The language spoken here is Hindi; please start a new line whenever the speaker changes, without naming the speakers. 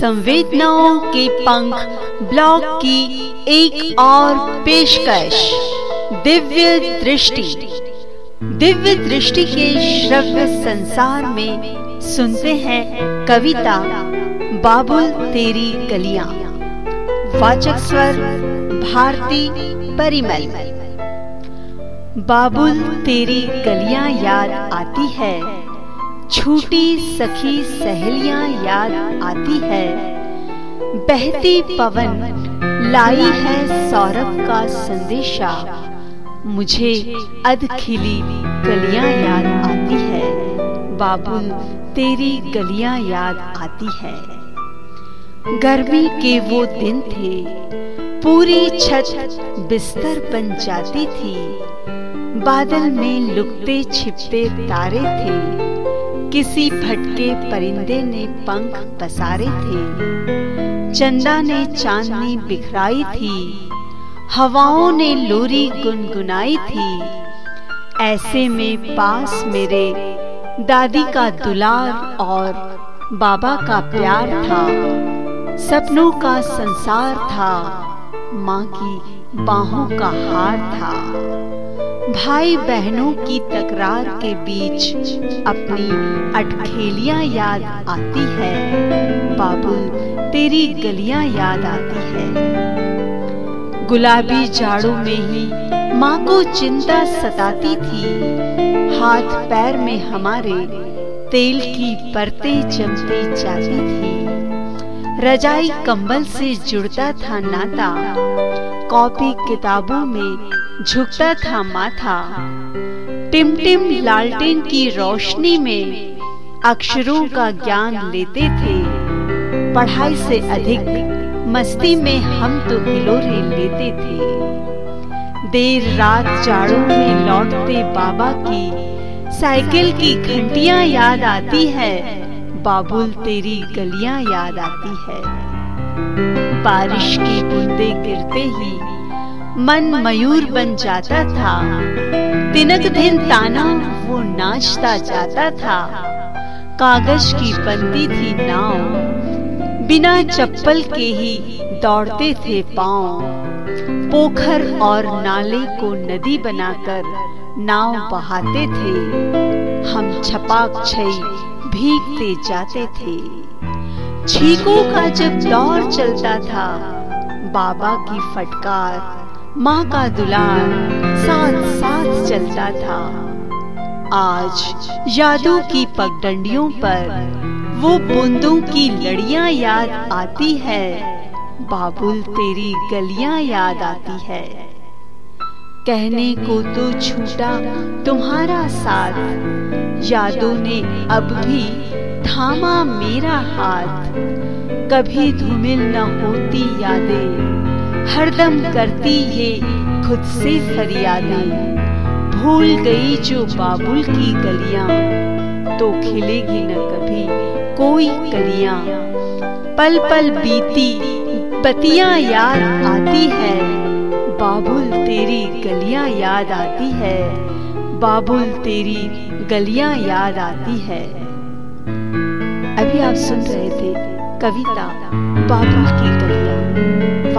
संवेदनाओं के पंख ब्लॉग की एक और पेशकश, दिव्य दृष्टि। दिव्य दृष्टि के श्रव्य संसार में सुनते हैं कविता बाबुल तेरी गलियाँ वाचक स्वर भारती परिमल। बाबुल तेरी गलियाँ याद आती है। छूटी सखी सहेलियाँ याद आती है। बहती पवन लाई है सौरभ का संदेशा। मुझे अध गलियाँ याद आती है। बाबुल, तेरी गलियाँ याद आती है। गर्मी के वो दिन थे। पूरी छत बिस्तर बन जाती थी। बादल में लुकते छिपते तारे थे। किसी भटके परिंदे ने पंख पसारे थे। चंदा ने चांदनी बिखराई थी। हवाओं ने लोरी गुनगुनाई थी। ऐसे में पास मेरे दादी का दुलार और बाबा का प्यार था। सपनों का संसार था। माँ की बाहों का हार था। भाई बहनों की तकरार के बीच अपनी अटखेलियाँ याद आती है। बाबुल तेरी गलियाँ याद आती है। गुलाबी जाड़ों में ही माँ को चिंता सताती थी। हाथ पैर में हमारे तेल की परतें जमती जाती थी। रजाई कंबल से जुड़ता था नाता। कॉपी किताबों में झुकता था। माथा टिमटिम लालटेन की रोशनी में अक्षरों का ज्ञान लेते थे। पढ़ाई से अधिक मस्ती में हम तो हिलोरे लेते थे। देर रात जाड़ों में लौटते बाबा की साइकिल की घंटियाँ याद आती है। बाबुल, तेरी गलियाँ याद आती है। बारिश की बूंदे गिरते ही मन मयूर बन जाता था। तिनक दिन ताना वो नाचता जाता था। कागज़ की बनती थी नाव। बिना चप्पल के ही दौड़ते थे पाँव। पोखर और नाले को नदी बनाकर नाव बहाते थे। हम छपाक छई भीगते जाते थे। छीकों का जब दौर चलता था, बाबा की फटकार माँ का दुलार साथ साथ चलता था। आज यादों की पगडंडियों पर वो बूंदों की लड़ियाँ याद आती है। बाबुल तेरी गलियाँ याद आती है। कहने को तो छूटा तुम्हारा साथ, यादों ने अब भी थामा मेरा हाथ। कभी धूमिल न होती यादें हरदम करती ये खुद से फरियादें भूल गई जो बाबुल की गलियाँ तो खिलेगी न कभी कोई कलियाँ। पल पल बीती बतियाँ याद आती है। बाबुल तेरी गलियाँ याद आती है। बाबुल तेरी गलियाँ याद आती है। अभी आप सुन रहे थे कविता बाबुल की गलियाँ।